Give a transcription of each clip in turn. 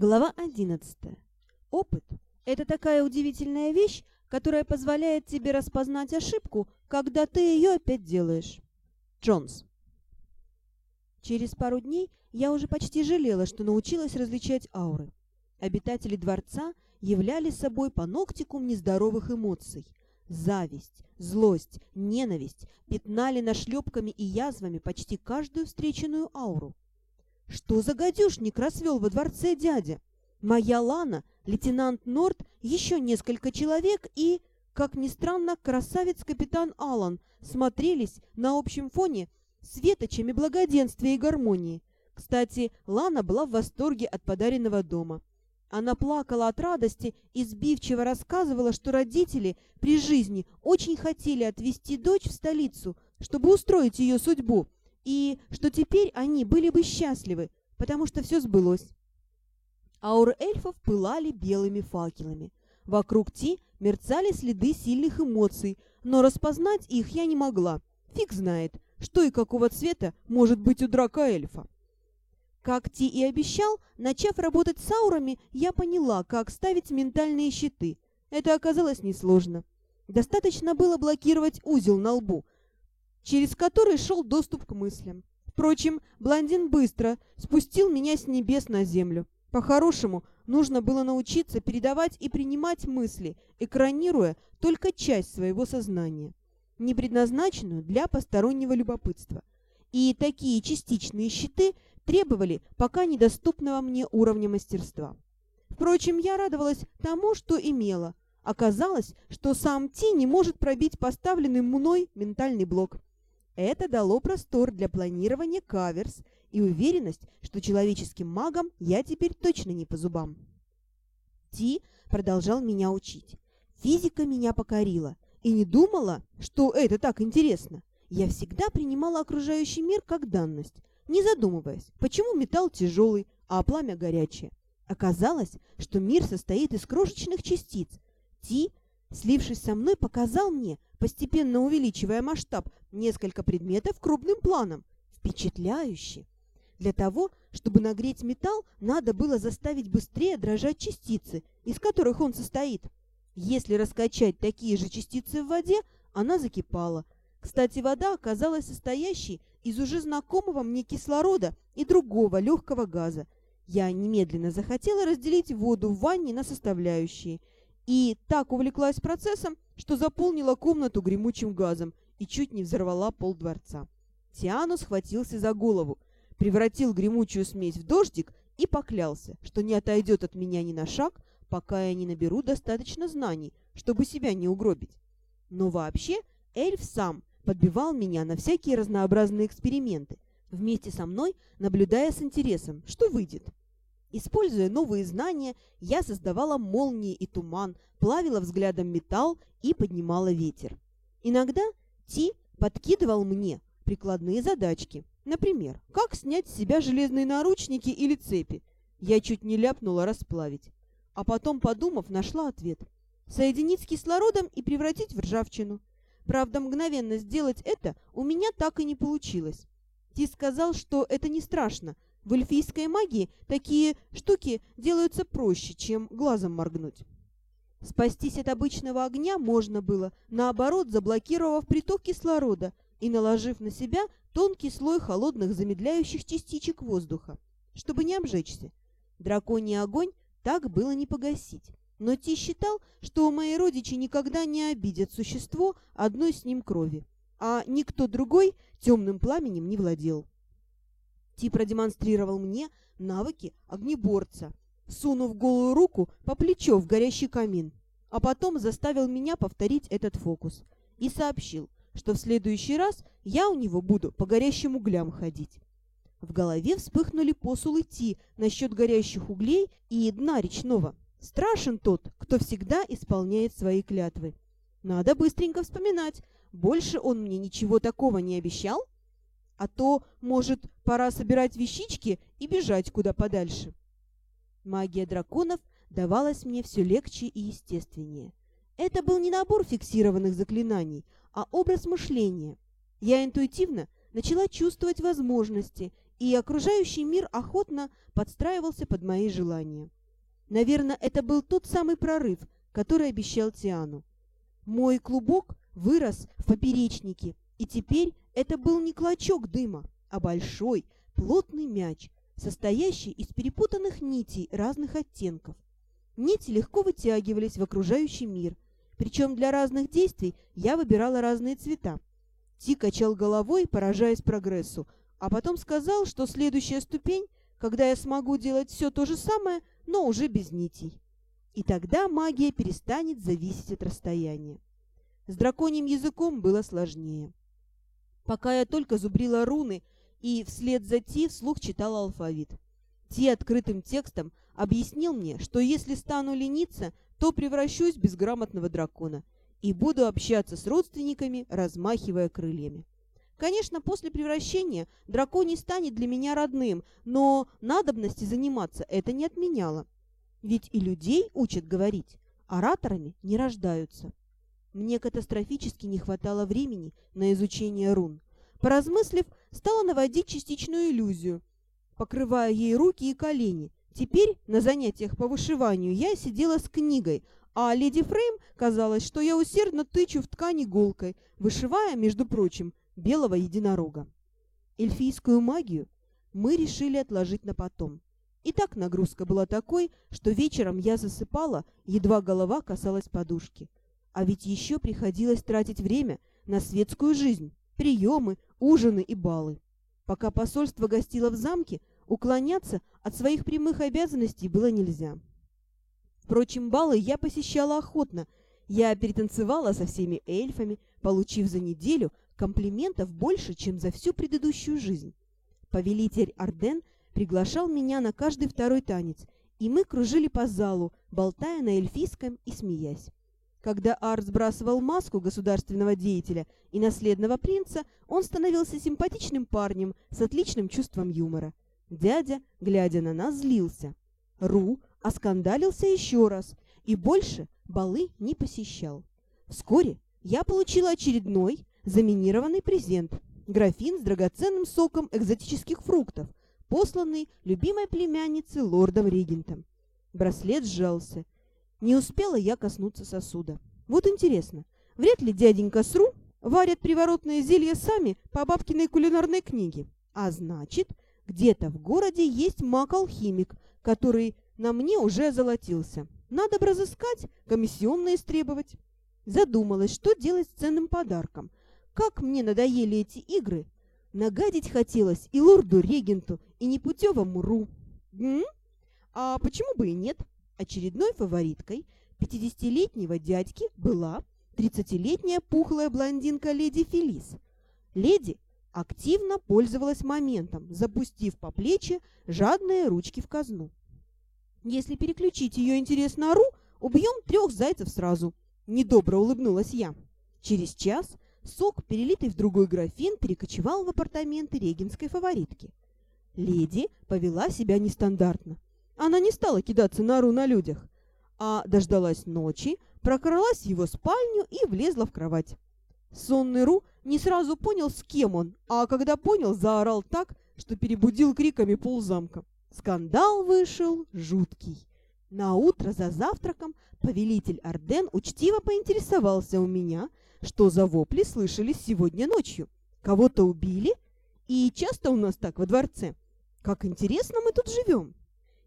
Глава 11. Опыт – это такая удивительная вещь, которая позволяет тебе распознать ошибку, когда ты ее опять делаешь. Джонс. Через пару дней я уже почти жалела, что научилась различать ауры. Обитатели дворца являли собой паноктикум нездоровых эмоций. Зависть, злость, ненависть пятнали нашлепками и язвами почти каждую встреченную ауру. Что за гадюшник расвел во дворце дядя? Моя Лана, лейтенант Норт, еще несколько человек и, как ни странно, красавец-капитан Алан смотрелись на общем фоне светочами благоденствия и гармонии. Кстати, Лана была в восторге от подаренного дома. Она плакала от радости и сбивчиво рассказывала, что родители при жизни очень хотели отвезти дочь в столицу, чтобы устроить ее судьбу, и что теперь они были бы счастливы, потому что все сбылось. Ауры эльфов пылали белыми факелами. Вокруг Ти мерцали следы сильных эмоций, но распознать их я не могла. Фиг знает, что и какого цвета может быть у драка эльфа. Как Ти и обещал, начав работать с аурами, я поняла, как ставить ментальные щиты. Это оказалось несложно. Достаточно было блокировать узел на лбу – через который шел доступ к мыслям. Впрочем, блондин быстро спустил меня с небес на землю. По-хорошему, нужно было научиться передавать и принимать мысли, экранируя только часть своего сознания, не предназначенную для постороннего любопытства. И такие частичные щиты требовали пока недоступного мне уровня мастерства. Впрочем, я радовалась тому, что имела. Оказалось, что сам Ти не может пробить поставленный мной ментальный блок. Это дало простор для планирования каверс и уверенность, что человеческим магам я теперь точно не по зубам. Ти продолжал меня учить. Физика меня покорила, и не думала, что это так интересно. Я всегда принимала окружающий мир как данность, не задумываясь, почему металл тяжелый, а пламя горячее. Оказалось, что мир состоит из крошечных частиц. Ти, слившись со мной, показал мне, постепенно увеличивая масштаб, несколько предметов крупным планом. Впечатляюще! Для того, чтобы нагреть металл, надо было заставить быстрее дрожать частицы, из которых он состоит. Если раскачать такие же частицы в воде, она закипала. Кстати, вода оказалась состоящей из уже знакомого мне кислорода и другого легкого газа. Я немедленно захотела разделить воду в ванне на составляющие – и так увлеклась процессом, что заполнила комнату гремучим газом и чуть не взорвала пол дворца. Тиану схватился за голову, превратил гремучую смесь в дождик и поклялся, что не отойдет от меня ни на шаг, пока я не наберу достаточно знаний, чтобы себя не угробить. Но вообще эльф сам подбивал меня на всякие разнообразные эксперименты, вместе со мной наблюдая с интересом, что выйдет. Используя новые знания, я создавала молнии и туман, плавила взглядом металл и поднимала ветер. Иногда Ти подкидывал мне прикладные задачки. Например, как снять с себя железные наручники или цепи. Я чуть не ляпнула расплавить. А потом, подумав, нашла ответ. Соединить с кислородом и превратить в ржавчину. Правда, мгновенно сделать это у меня так и не получилось. Ти сказал, что это не страшно – в эльфийской магии такие штуки делаются проще, чем глазом моргнуть. Спастись от обычного огня можно было, наоборот, заблокировав приток кислорода и наложив на себя тонкий слой холодных замедляющих частичек воздуха, чтобы не обжечься. Драконий огонь так было не погасить. Но Ти считал, что мои родичи никогда не обидят существо одной с ним крови, а никто другой темным пламенем не владел. Ти продемонстрировал мне навыки огнеборца, сунув голую руку по плечо в горящий камин, а потом заставил меня повторить этот фокус и сообщил, что в следующий раз я у него буду по горящим углям ходить. В голове вспыхнули посулы Ти насчет горящих углей и дна речного. Страшен тот, кто всегда исполняет свои клятвы. Надо быстренько вспоминать, больше он мне ничего такого не обещал? А то, может, пора собирать вещички и бежать куда подальше. Магия драконов давалась мне все легче и естественнее. Это был не набор фиксированных заклинаний, а образ мышления. Я интуитивно начала чувствовать возможности и окружающий мир охотно подстраивался под мои желания. Наверное, это был тот самый прорыв, который обещал Тиану. Мой клубок вырос в поперечнике, и теперь это был не клочок дыма, а большой, плотный мяч, состоящий из перепутанных нитей разных оттенков. Нити легко вытягивались в окружающий мир, причем для разных действий я выбирала разные цвета. Ти качал головой, поражаясь прогрессу, а потом сказал, что следующая ступень, когда я смогу делать все то же самое, но уже без нитей. И тогда магия перестанет зависеть от расстояния. С драконьим языком было сложнее. Пока я только зубрила руны и вслед за Ти вслух читала алфавит. Ти открытым текстом объяснил мне, что если стану лениться, то превращусь в безграмотного дракона и буду общаться с родственниками, размахивая крыльями. Конечно, после превращения драконий станет для меня родным, но надобности заниматься это не отменяло. Ведь и людей учат говорить, ораторами не рождаются. Мне катастрофически не хватало времени на изучение рун. Поразмыслив, стала наводить частичную иллюзию, покрывая ей руки и колени. Теперь на занятиях по вышиванию я сидела с книгой, а леди Фрейм казалось, что я усердно тычу в ткань иголкой, вышивая, между прочим, белого единорога. Эльфийскую магию мы решили отложить на потом. И так нагрузка была такой, что вечером я засыпала, едва голова касалась подушки. А ведь еще приходилось тратить время на светскую жизнь, приемы, ужины и балы. Пока посольство гостило в замке, уклоняться от своих прямых обязанностей было нельзя. Впрочем, балы я посещала охотно. Я перетанцевала со всеми эльфами, получив за неделю комплиментов больше, чем за всю предыдущую жизнь. Повелитель Арден приглашал меня на каждый второй танец, и мы кружили по залу, болтая на эльфийском и смеясь. Когда Ар сбрасывал маску государственного деятеля и наследного принца, он становился симпатичным парнем с отличным чувством юмора. Дядя, глядя на нас, злился. Ру оскандалился еще раз и больше балы не посещал. Вскоре я получила очередной заминированный презент – графин с драгоценным соком экзотических фруктов, посланный любимой племяннице лордом-регентом. Браслет сжался – не успела я коснуться сосуда. Вот интересно, вряд ли дяденька Сру варят приворотные зелья сами по бабкиной кулинарной книге. А значит, где-то в городе есть маг-алхимик, который на мне уже озолотился. Надо бы разыскать, комиссионные истребовать. Задумалась, что делать с ценным подарком. Как мне надоели эти игры. Нагадить хотелось и лорду-регенту, и непутевому Ру. М? А почему бы и нет? Очередной фавориткой 50-летнего дядьки была 30-летняя пухлая блондинка леди Фелис. Леди активно пользовалась моментом, запустив по плечи жадные ручки в казну. Если переключить ее интерес на Ру, убьем трех зайцев сразу. Недобро улыбнулась я. Через час сок, перелитый в другой графин, перекочевал в апартаменты регенской фаворитки. Леди повела себя нестандартно. Она не стала кидаться на на людях, а дождалась ночи, прокралась в его спальню и влезла в кровать. Сонный Ру не сразу понял, с кем он, а когда понял, заорал так, что перебудил криками ползамка. Скандал вышел жуткий. На утро за завтраком повелитель Арден учтиво поинтересовался у меня, что за вопли слышались сегодня ночью. Кого-то убили? И часто у нас так во дворце. Как интересно мы тут живем.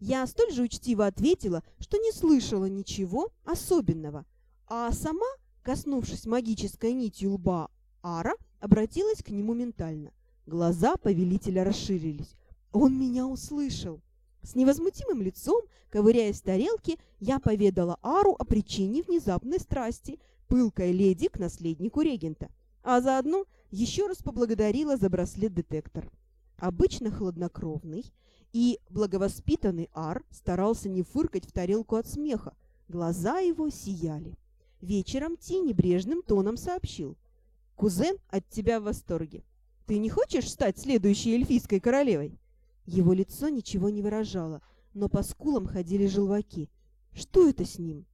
Я столь же учтиво ответила, что не слышала ничего особенного, а сама, коснувшись магической нитью лба Ара, обратилась к нему ментально. Глаза повелителя расширились. Он меня услышал. С невозмутимым лицом, ковыряясь в тарелке, я поведала Ару о причине внезапной страсти пылкой леди к наследнику регента, а заодно еще раз поблагодарила за браслет-детектор. Обычно хладнокровный, и благовоспитанный Ар старался не фыркать в тарелку от смеха. Глаза его сияли. Вечером Ти небрежным тоном сообщил. «Кузен от тебя в восторге. Ты не хочешь стать следующей эльфийской королевой?» Его лицо ничего не выражало, но по скулам ходили желваки. «Что это с ним?»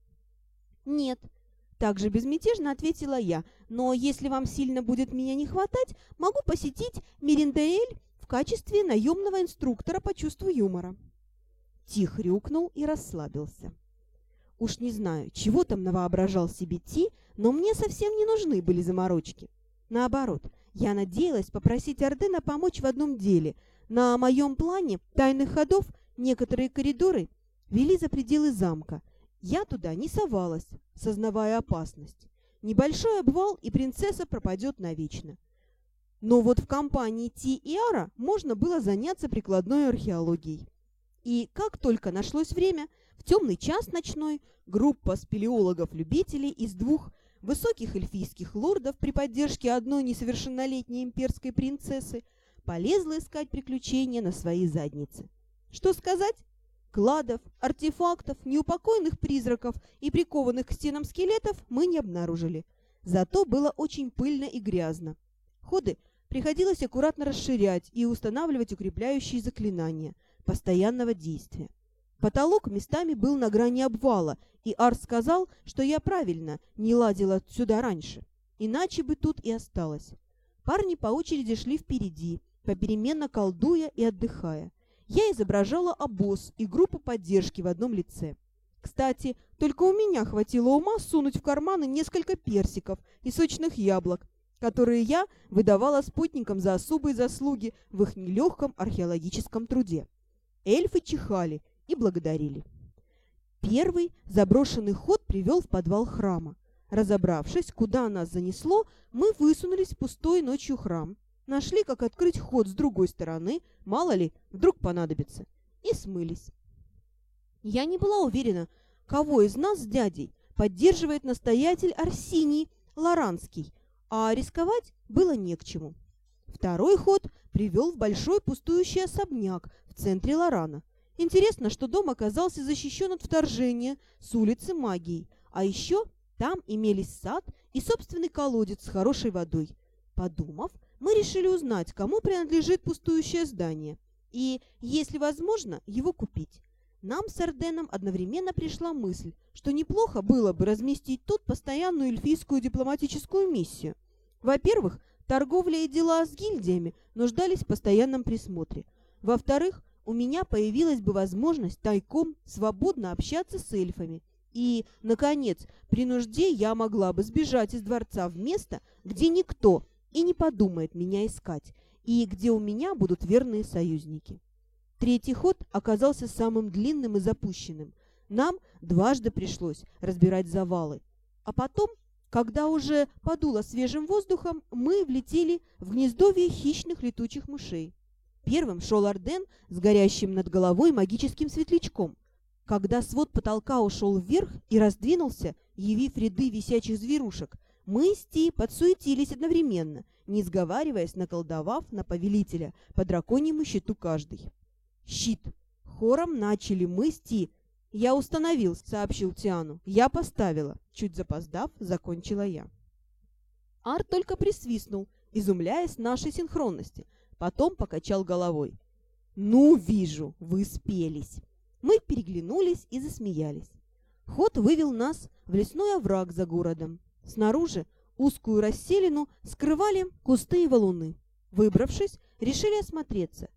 «Нет», — также безмятежно ответила я, «но если вам сильно будет меня не хватать, могу посетить Мериндаэль в качестве наемного инструктора по чувству юмора. Тих рюкнул и расслабился. Уж не знаю, чего там навоображал себе Ти, но мне совсем не нужны были заморочки. Наоборот, я надеялась попросить Ордена помочь в одном деле. На моем плане тайных ходов некоторые коридоры вели за пределы замка. Я туда не совалась, сознавая опасность. Небольшой обвал, и принцесса пропадет навечно. Но вот в компании Ти и Ара можно было заняться прикладной археологией. И как только нашлось время, в темный час ночной группа спелеологов-любителей из двух высоких эльфийских лордов при поддержке одной несовершеннолетней имперской принцессы полезла искать приключения на свои задницы. Что сказать? Кладов, артефактов, неупокойных призраков и прикованных к стенам скелетов мы не обнаружили. Зато было очень пыльно и грязно. Ходы приходилось аккуратно расширять и устанавливать укрепляющие заклинания постоянного действия. Потолок местами был на грани обвала, и Арс сказал, что я правильно не ладила сюда раньше, иначе бы тут и осталось. Парни по очереди шли впереди, попеременно колдуя и отдыхая. Я изображала обоз и группу поддержки в одном лице. Кстати, только у меня хватило ума сунуть в карманы несколько персиков и сочных яблок, которые я выдавала спутникам за особые заслуги в их нелегком археологическом труде. Эльфы чихали и благодарили. Первый заброшенный ход привел в подвал храма. Разобравшись, куда нас занесло, мы высунулись в пустой ночью храм, нашли, как открыть ход с другой стороны, мало ли, вдруг понадобится, и смылись. Я не была уверена, кого из нас с дядей поддерживает настоятель Арсений Лоранский, а рисковать было не к чему. Второй ход привел в большой пустующий особняк в центре Лорана – Интересно, что дом оказался защищен от вторжения с улицы магией, а еще там имелись сад и собственный колодец с хорошей водой. Подумав, мы решили узнать, кому принадлежит пустующее здание, и, если возможно, его купить. Нам с Арденом одновременно пришла мысль, что неплохо было бы разместить тут постоянную эльфийскую дипломатическую миссию. Во-первых, торговля и дела с гильдиями нуждались в постоянном присмотре. Во-вторых, у меня появилась бы возможность тайком свободно общаться с эльфами. И, наконец, при нужде я могла бы сбежать из дворца в место, где никто и не подумает меня искать, и где у меня будут верные союзники. Третий ход оказался самым длинным и запущенным. Нам дважды пришлось разбирать завалы. А потом, когда уже подуло свежим воздухом, мы влетели в гнездовье хищных летучих мышей. Первым шел Орден с горящим над головой магическим светлячком. Когда свод потолка ушел вверх и раздвинулся, явив ряды висячих зверушек, мы с Ти подсуетились одновременно, не сговариваясь, наколдовав на повелителя по драконьему щиту каждый. «Щит!» Хором начали мы с Ти. «Я установил», — сообщил Тиану. «Я поставила». Чуть запоздав, закончила я. Ар только присвистнул, изумляясь нашей синхронности — Потом покачал головой. «Ну, вижу, вы спелись!» Мы переглянулись и засмеялись. Ход вывел нас в лесной овраг за городом. Снаружи узкую расселину скрывали кусты и валуны. Выбравшись, решили осмотреться.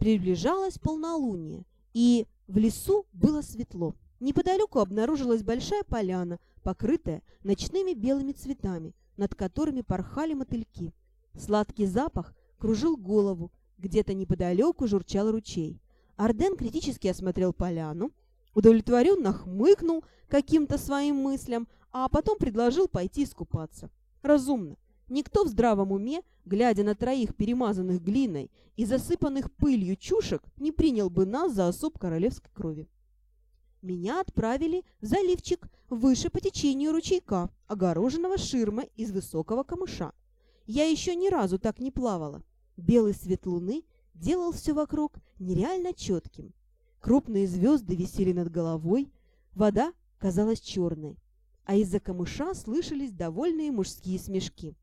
Приближалось полнолуние, и в лесу было светло. Неподалеку обнаружилась большая поляна, покрытая ночными белыми цветами, над которыми порхали мотыльки. Сладкий запах кружил голову, где-то неподалеку журчал ручей. Арден критически осмотрел поляну, удовлетворенно хмыкнул каким-то своим мыслям, а потом предложил пойти искупаться. Разумно. Никто в здравом уме, глядя на троих перемазанных глиной и засыпанных пылью чушек, не принял бы нас за особ королевской крови. Меня отправили в заливчик выше по течению ручейка, огороженного ширмой из высокого камыша. Я еще ни разу так не плавала. Белый свет луны делал все вокруг нереально четким. Крупные звезды висели над головой, вода казалась черной, а из-за камыша слышались довольные мужские смешки.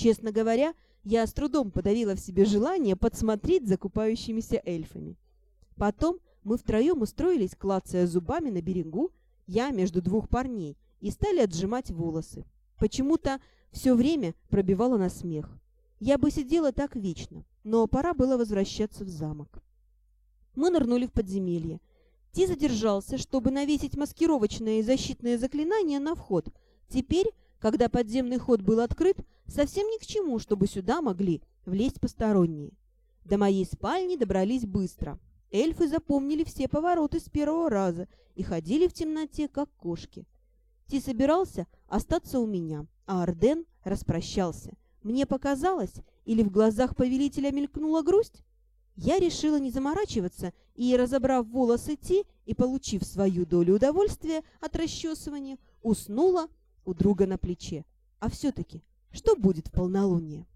Честно говоря, я с трудом подавила в себе желание подсмотреть за купающимися эльфами. Потом мы втроем устроились, клацая зубами на берегу, я между двух парней, и стали отжимать волосы. Почему-то все время пробивало на смех. Я бы сидела так вечно. но пора было возвращаться в замок. Мы нырнули в подземелье. Ти задержался, чтобы навесить маскировочные и защитные заклинания на вход. Теперь, когда подземный ход был открыт, совсем ни к чему, чтобы сюда могли влезть посторонние. До моей спальни добрались быстро. Эльфы запомнили все повороты с первого раза и ходили в темноте, как кошки. Ти собирался остаться у меня, а Арден распрощался. Мне показалось, или в глазах повелителя мелькнула грусть? Я решила не заморачиваться и, разобрав волосы Ти и получив свою долю удовольствия от расчесывания, уснула у друга на плече. А все-таки, что будет в полнолуние?